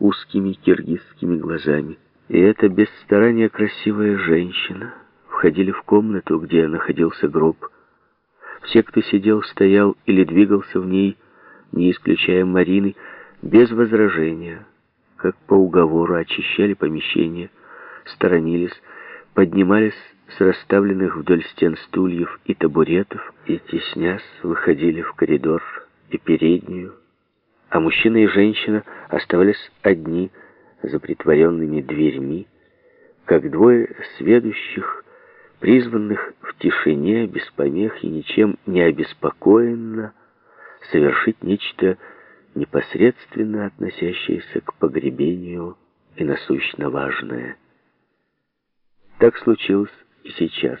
узкими киргизскими глазами. И эта без старания красивая женщина входили в комнату, где находился гроб. Все, кто сидел, стоял или двигался в ней, не исключая Марины, без возражения, как по уговору очищали помещение, сторонились, поднимались с расставленных вдоль стен стульев и табуретов и, теснясь, выходили в коридор и переднюю, а мужчина и женщина оставались одни за притворенными дверьми, как двое сведущих, призванных в тишине, без помех и ничем не обеспокоенно совершить нечто непосредственно относящееся к погребению и насущно важное. Так случилось и сейчас.